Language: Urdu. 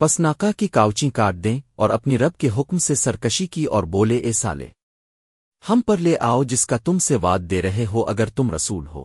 پسناکا کی کاؤچیں کاٹ دیں اور اپنی رب کے حکم سے سرکشی کی اور بولے اے سالے، ہم پر لے آؤ جس کا تم سے واد دے رہے ہو اگر تم رسول ہو۔